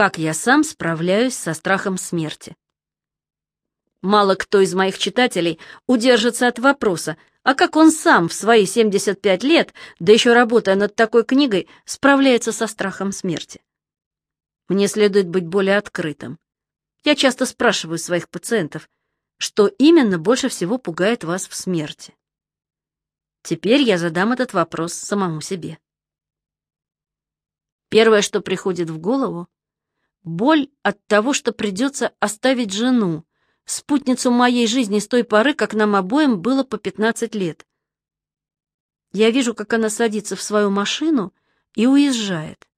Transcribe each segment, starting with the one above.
Как я сам справляюсь со страхом смерти? Мало кто из моих читателей удержится от вопроса, а как он сам в свои 75 лет, да еще работая над такой книгой, справляется со страхом смерти? Мне следует быть более открытым. Я часто спрашиваю своих пациентов, что именно больше всего пугает вас в смерти. Теперь я задам этот вопрос самому себе. Первое, что приходит в голову — боль от того, что придется оставить жену, спутницу моей жизни с той поры, как нам обоим было по 15 лет. Я вижу, как она садится в свою машину и уезжает.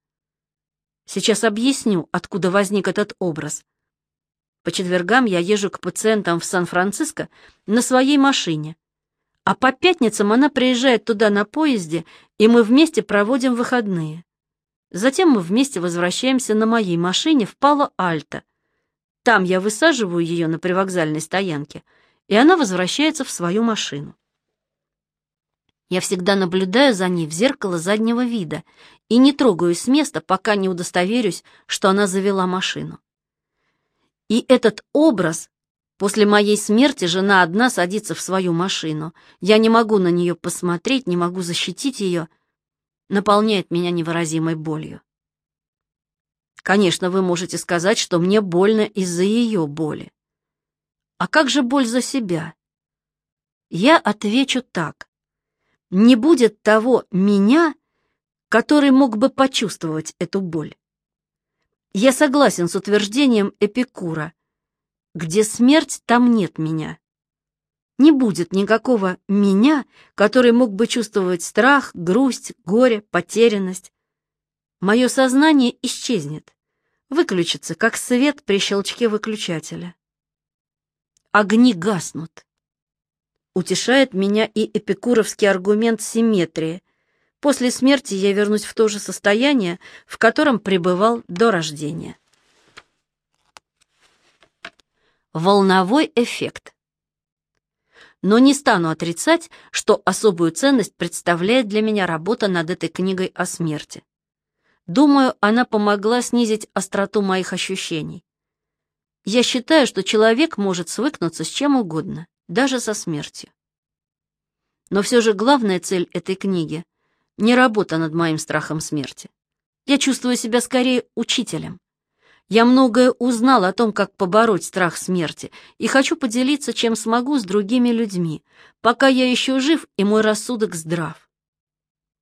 Сейчас объясню, откуда возник этот образ. По четвергам я езжу к пациентам в Сан-Франциско на своей машине, а по пятницам она приезжает туда на поезде, и мы вместе проводим выходные. Затем мы вместе возвращаемся на моей машине в Пало-Альто, там я высаживаю ее на привокзальной стоянке, и она возвращается в свою машину. Я всегда наблюдаю за ней в зеркало заднего вида и не трогаюсь с места, пока не удостоверюсь, что она завела машину. И этот образ После моей смерти жена одна садится в свою машину. Я не могу на нее посмотреть, не могу защитить ее. Наполняет меня невыразимой болью. Конечно, вы можете сказать, что мне больно из-за ее боли. А как же боль за себя? Я отвечу так. Не будет того меня, который мог бы почувствовать эту боль. Я согласен с утверждением Эпикура. Где смерть, там нет меня. Не будет никакого меня, который мог бы чувствовать страх, грусть, горе, потерянность, Мое сознание исчезнет, выключится, как свет при щелчке выключателя. Огни гаснут. Утешает меня и эпикуровский аргумент симметрии. После смерти я вернусь в то же состояние, в котором пребывал до рождения. Волновой эффект. Но не стану отрицать, что особую ценность представляет для меня работа над этой книгой о смерти. Думаю, она помогла снизить остроту моих ощущений. Я считаю, что человек может свыкнуться с чем угодно, даже со смертью. Но все же главная цель этой книги — не работа над моим страхом смерти. Я чувствую себя скорее учителем. Я многое узнал о том, как побороть страх смерти, и хочу поделиться, чем смогу, с другими людьми, пока я еще жив и мой рассудок здрав.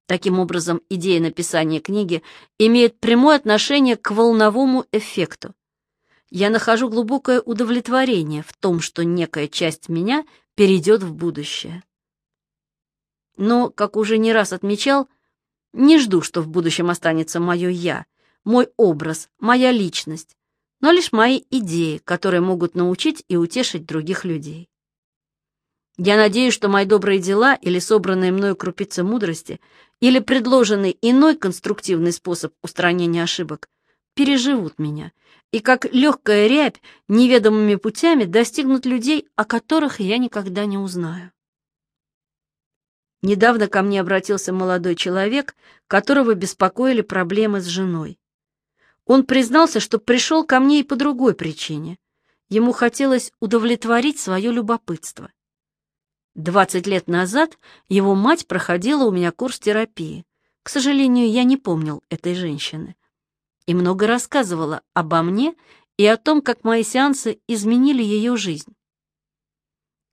Таким образом, идея написания книги имеет прямое отношение к волновому эффекту. Я нахожу глубокое удовлетворение в том, что некая часть меня перейдет в будущее. Но, как уже не раз отмечал, не жду, что в будущем останется мое «я», мой образ, моя личность, но лишь мои идеи, которые могут научить и утешить других людей. Я надеюсь, что мои добрые дела или собранные мною крупицы мудрости или предложенный иной конструктивный способ устранения ошибок переживут меня и как легкая рябь неведомыми путями достигнут людей, о которых я никогда не узнаю. Недавно ко мне обратился молодой человек, которого беспокоили проблемы с женой. Он признался, что пришел ко мне и по другой причине. Ему хотелось удовлетворить свое любопытство. Двадцать лет назад его мать проходила у меня курс терапии. К сожалению, я не помнил этой женщины. И много рассказывала обо мне и о том, как мои сеансы изменили ее жизнь.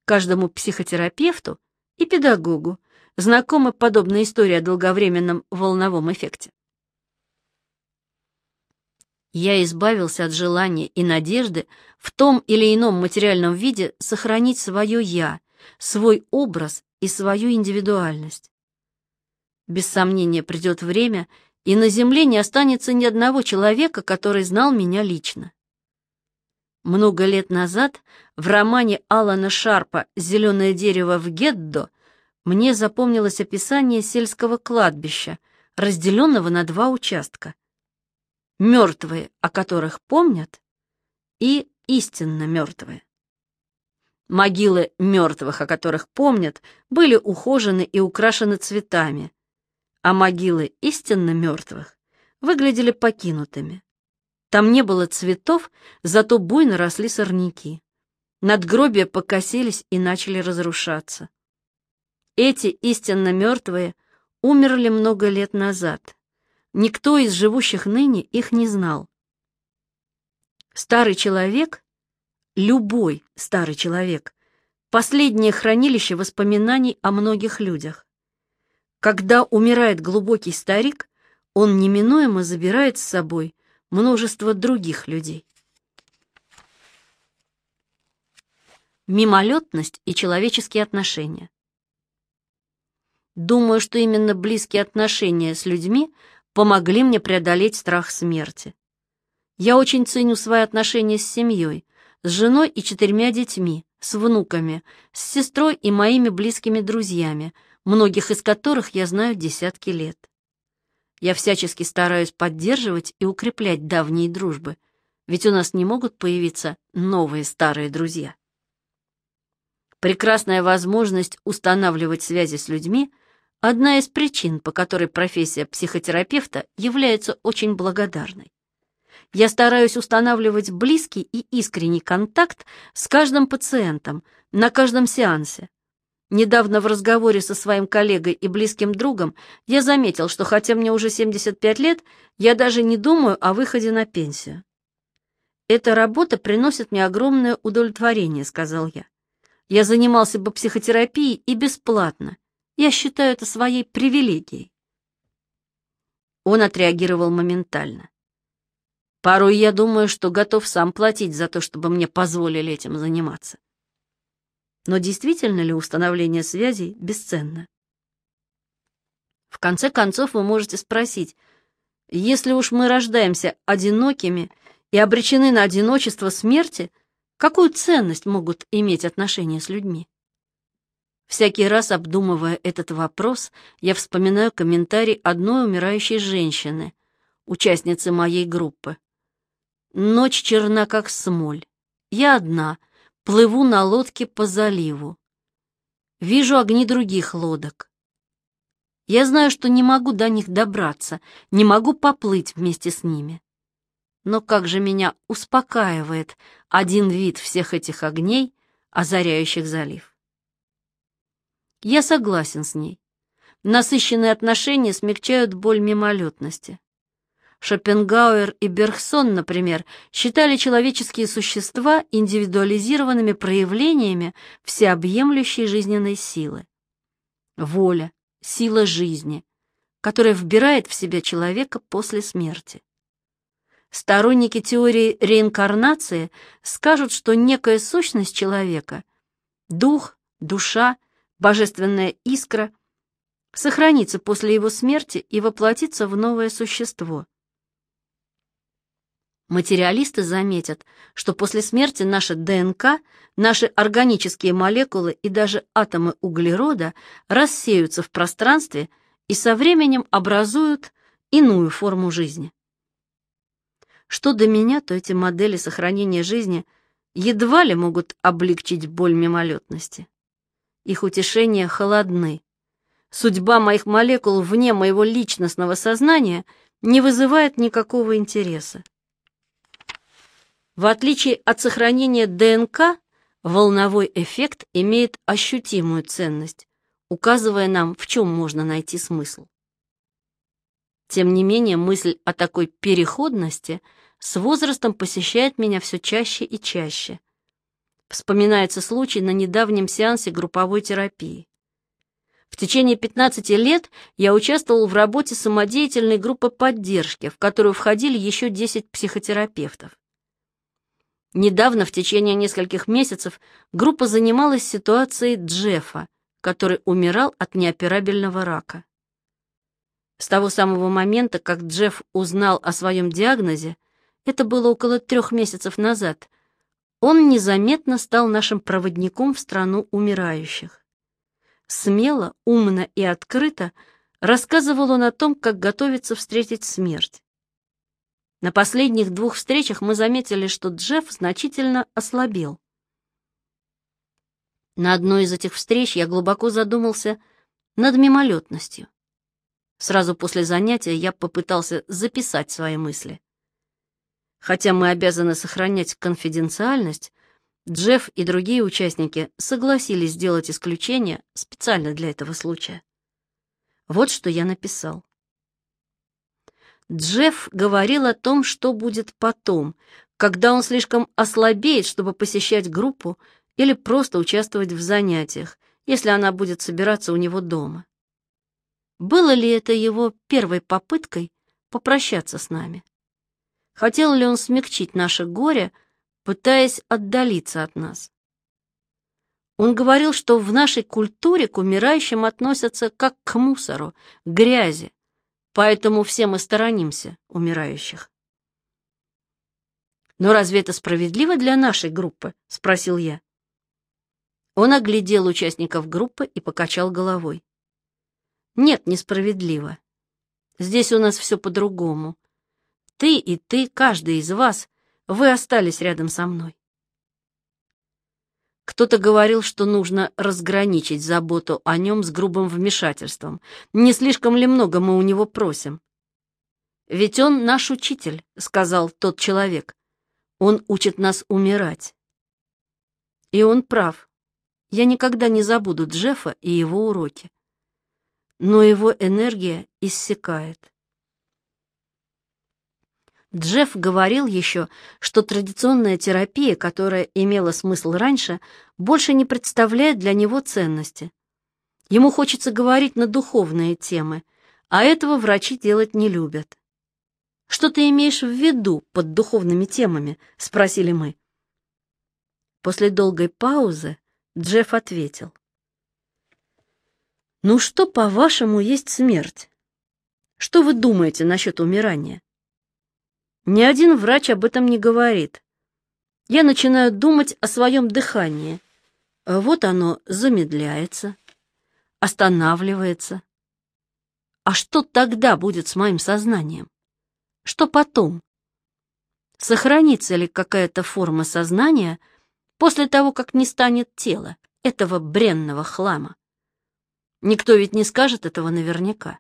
Каждому психотерапевту и педагогу знакома подобная история о долговременном волновом эффекте. Я избавился от желания и надежды в том или ином материальном виде сохранить свое «я», свой образ и свою индивидуальность. Без сомнения придет время, и на земле не останется ни одного человека, который знал меня лично. Много лет назад в романе Алана Шарпа «Зеленое дерево в Геддо» мне запомнилось описание сельского кладбища, разделенного на два участка. Мертвые, о которых помнят, и истинно мертвые. Могилы мертвых, о которых помнят, были ухожены и украшены цветами, а могилы истинно мертвых выглядели покинутыми. Там не было цветов, зато буйно росли сорняки. Надгробия покосились и начали разрушаться. Эти истинно мертвые умерли много лет назад. Никто из живущих ныне их не знал. Старый человек, любой старый человек, последнее хранилище воспоминаний о многих людях. Когда умирает глубокий старик, он неминуемо забирает с собой множество других людей. Мимолетность и человеческие отношения. Думаю, что именно близкие отношения с людьми помогли мне преодолеть страх смерти. Я очень ценю свои отношения с семьей, с женой и четырьмя детьми, с внуками, с сестрой и моими близкими друзьями, многих из которых я знаю десятки лет. Я всячески стараюсь поддерживать и укреплять давние дружбы, ведь у нас не могут появиться новые старые друзья. Прекрасная возможность устанавливать связи с людьми – одна из причин, по которой профессия психотерапевта является очень благодарной. Я стараюсь устанавливать близкий и искренний контакт с каждым пациентом на каждом сеансе, Недавно в разговоре со своим коллегой и близким другом я заметил, что хотя мне уже 75 лет, я даже не думаю о выходе на пенсию. «Эта работа приносит мне огромное удовлетворение», — сказал я. «Я занимался бы психотерапией и бесплатно. Я считаю это своей привилегией». Он отреагировал моментально. «Порой я думаю, что готов сам платить за то, чтобы мне позволили этим заниматься. Но действительно ли установление связей бесценно? В конце концов, вы можете спросить, если уж мы рождаемся одинокими и обречены на одиночество смерти, какую ценность могут иметь отношения с людьми? Всякий раз, обдумывая этот вопрос, я вспоминаю комментарий одной умирающей женщины, участницы моей группы. «Ночь черна, как смоль. Я одна, Плыву на лодке по заливу. Вижу огни других лодок. Я знаю, что не могу до них добраться, не могу поплыть вместе с ними. Но как же меня успокаивает один вид всех этих огней, озаряющих залив. Я согласен с ней. Насыщенные отношения смягчают боль мимолетности. Шопенгауэр и Бергсон, например, считали человеческие существа индивидуализированными проявлениями всеобъемлющей жизненной силы. Воля, сила жизни, которая вбирает в себя человека после смерти. Сторонники теории реинкарнации скажут, что некая сущность человека, дух, душа, божественная искра, сохранится после его смерти и воплотится в новое существо. Материалисты заметят, что после смерти наша ДНК, наши органические молекулы и даже атомы углерода рассеются в пространстве и со временем образуют иную форму жизни. Что до меня, то эти модели сохранения жизни едва ли могут облегчить боль мимолетности. Их утешения холодны. Судьба моих молекул вне моего личностного сознания не вызывает никакого интереса. В отличие от сохранения ДНК, волновой эффект имеет ощутимую ценность, указывая нам, в чем можно найти смысл. Тем не менее, мысль о такой переходности с возрастом посещает меня все чаще и чаще. Вспоминается случай на недавнем сеансе групповой терапии. В течение 15 лет я участвовал в работе самодеятельной группы поддержки, в которую входили еще 10 психотерапевтов. Недавно, в течение нескольких месяцев, группа занималась ситуацией Джеффа, который умирал от неоперабельного рака. С того самого момента, как Джефф узнал о своем диагнозе, это было около трех месяцев назад, он незаметно стал нашим проводником в страну умирающих. Смело, умно и открыто рассказывал он о том, как готовится встретить смерть. На последних двух встречах мы заметили, что Джефф значительно ослабел. На одной из этих встреч я глубоко задумался над мимолетностью. Сразу после занятия я попытался записать свои мысли. Хотя мы обязаны сохранять конфиденциальность, Джефф и другие участники согласились сделать исключение специально для этого случая. Вот что я написал. Джефф говорил о том, что будет потом, когда он слишком ослабеет, чтобы посещать группу или просто участвовать в занятиях, если она будет собираться у него дома. Было ли это его первой попыткой попрощаться с нами? Хотел ли он смягчить наше горе, пытаясь отдалиться от нас? Он говорил, что в нашей культуре к умирающим относятся как к мусору, к грязи, поэтому все мы сторонимся умирающих. «Но разве это справедливо для нашей группы?» — спросил я. Он оглядел участников группы и покачал головой. «Нет, несправедливо. Здесь у нас все по-другому. Ты и ты, каждый из вас, вы остались рядом со мной. Кто-то говорил, что нужно разграничить заботу о нем с грубым вмешательством. Не слишком ли много мы у него просим? «Ведь он наш учитель», — сказал тот человек. «Он учит нас умирать». И он прав. Я никогда не забуду Джеффа и его уроки. Но его энергия иссякает. Джефф говорил еще, что традиционная терапия, которая имела смысл раньше, больше не представляет для него ценности. Ему хочется говорить на духовные темы, а этого врачи делать не любят. «Что ты имеешь в виду под духовными темами?» — спросили мы. После долгой паузы Джефф ответил. «Ну что, по-вашему, есть смерть? Что вы думаете насчет умирания?» Ни один врач об этом не говорит. Я начинаю думать о своем дыхании. Вот оно замедляется, останавливается. А что тогда будет с моим сознанием? Что потом? Сохранится ли какая-то форма сознания после того, как не станет тела, этого бренного хлама? Никто ведь не скажет этого наверняка.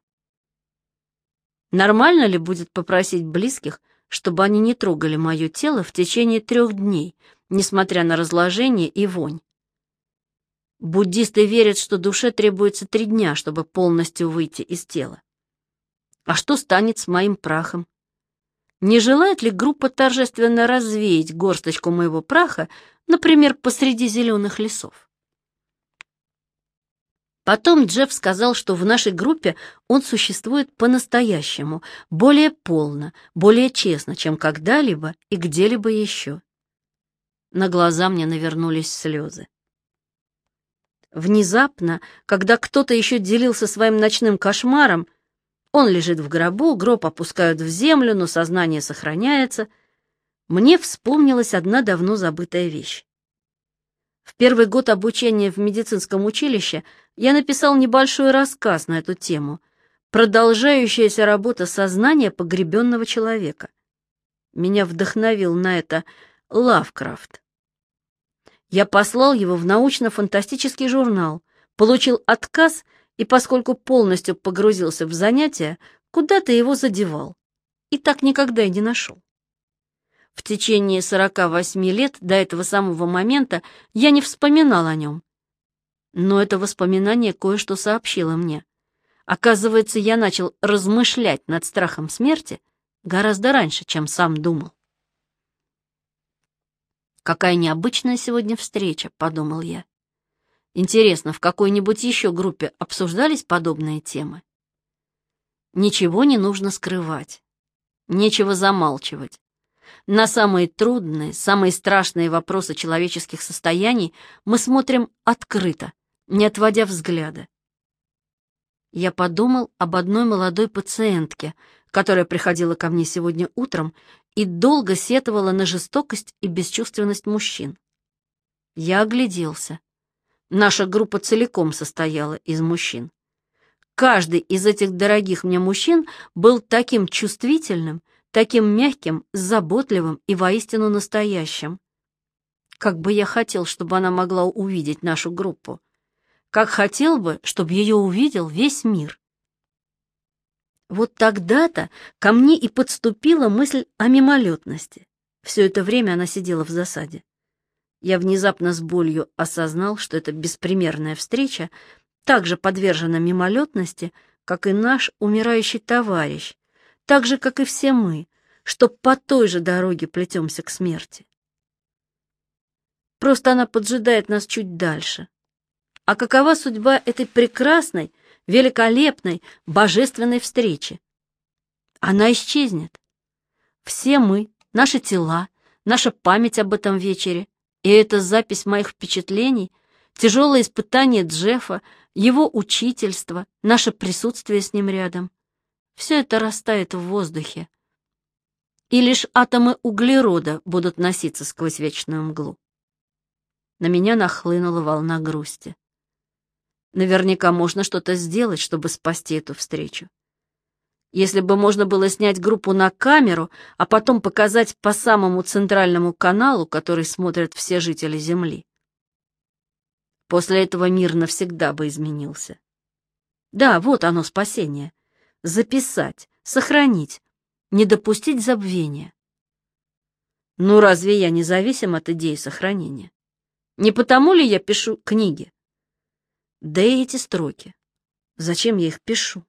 Нормально ли будет попросить близких чтобы они не трогали мое тело в течение трех дней, несмотря на разложение и вонь. Буддисты верят, что душе требуется три дня, чтобы полностью выйти из тела. А что станет с моим прахом? Не желает ли группа торжественно развеять горсточку моего праха, например, посреди зеленых лесов? Потом Джефф сказал, что в нашей группе он существует по-настоящему, более полно, более честно, чем когда-либо и где-либо еще. На глаза мне навернулись слезы. Внезапно, когда кто-то еще делился своим ночным кошмаром, он лежит в гробу, гроб опускают в землю, но сознание сохраняется, мне вспомнилась одна давно забытая вещь. В первый год обучения в медицинском училище я написал небольшой рассказ на эту тему «Продолжающаяся работа сознания погребенного человека». Меня вдохновил на это Лавкрафт. Я послал его в научно-фантастический журнал, получил отказ и, поскольку полностью погрузился в занятия, куда-то его задевал. И так никогда и не нашел. В течение 48 лет до этого самого момента я не вспоминал о нем. Но это воспоминание кое-что сообщило мне. Оказывается, я начал размышлять над страхом смерти гораздо раньше, чем сам думал. «Какая необычная сегодня встреча», — подумал я. Интересно, в какой-нибудь еще группе обсуждались подобные темы? Ничего не нужно скрывать, нечего замалчивать. На самые трудные, самые страшные вопросы человеческих состояний мы смотрим открыто, не отводя взгляда. Я подумал об одной молодой пациентке, которая приходила ко мне сегодня утром и долго сетовала на жестокость и бесчувственность мужчин. Я огляделся. Наша группа целиком состояла из мужчин. Каждый из этих дорогих мне мужчин был таким чувствительным, таким мягким, заботливым и воистину настоящим. Как бы я хотел, чтобы она могла увидеть нашу группу. Как хотел бы, чтобы ее увидел весь мир. Вот тогда-то ко мне и подступила мысль о мимолетности. Все это время она сидела в засаде. Я внезапно с болью осознал, что эта беспримерная встреча также подвержена мимолетности, как и наш умирающий товарищ, так же, как и все мы, что по той же дороге плетемся к смерти. Просто она поджидает нас чуть дальше. А какова судьба этой прекрасной, великолепной, божественной встречи? Она исчезнет. Все мы, наши тела, наша память об этом вечере, и эта запись моих впечатлений, тяжелое испытание Джеффа, его учительство, наше присутствие с ним рядом, все это растает в воздухе, и лишь атомы углерода будут носиться сквозь вечную мглу. На меня нахлынула волна грусти. Наверняка можно что-то сделать, чтобы спасти эту встречу. Если бы можно было снять группу на камеру, а потом показать по самому центральному каналу, который смотрят все жители Земли. После этого мир навсегда бы изменился. Да, вот оно спасение. Записать, сохранить, не допустить забвения. Ну разве я не зависим от идеи сохранения? Не потому ли я пишу книги? Да и эти строки. Зачем я их пишу?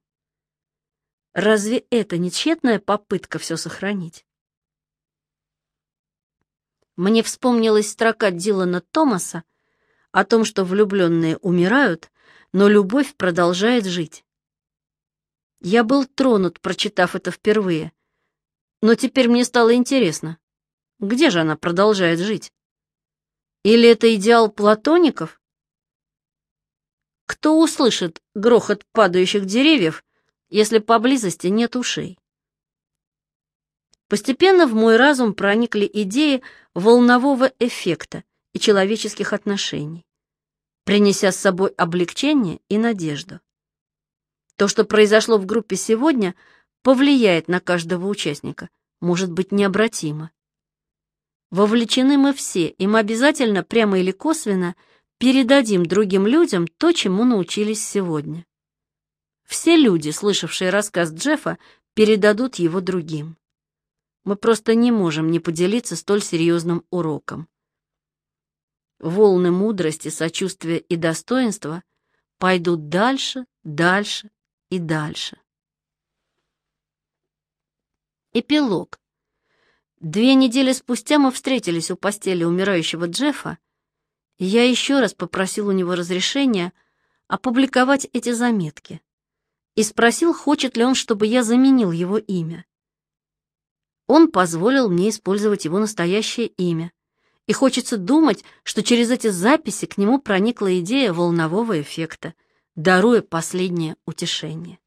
Разве это не тщетная попытка все сохранить? Мне вспомнилась строка Дилана Томаса о том, что влюбленные умирают, но любовь продолжает жить. Я был тронут, прочитав это впервые, но теперь мне стало интересно, где же она продолжает жить? Или это идеал платоников? Кто услышит грохот падающих деревьев, если поблизости нет ушей. Постепенно в мой разум проникли идеи волнового эффекта и человеческих отношений, принеся с собой облегчение и надежду. То, что произошло в группе сегодня, повлияет на каждого участника, может быть необратимо. Вовлечены мы все, и мы обязательно, прямо или косвенно, передадим другим людям то, чему научились сегодня. Все люди, слышавшие рассказ Джеффа, передадут его другим. Мы просто не можем не поделиться столь серьезным уроком. Волны мудрости, сочувствия и достоинства пойдут дальше, дальше и дальше. Эпилог. Две недели спустя мы встретились у постели умирающего Джеффа, я еще раз попросил у него разрешения опубликовать эти заметки и спросил, хочет ли он, чтобы я заменил его имя. Он позволил мне использовать его настоящее имя, и хочется думать, что через эти записи к нему проникла идея волнового эффекта, даруя последнее утешение.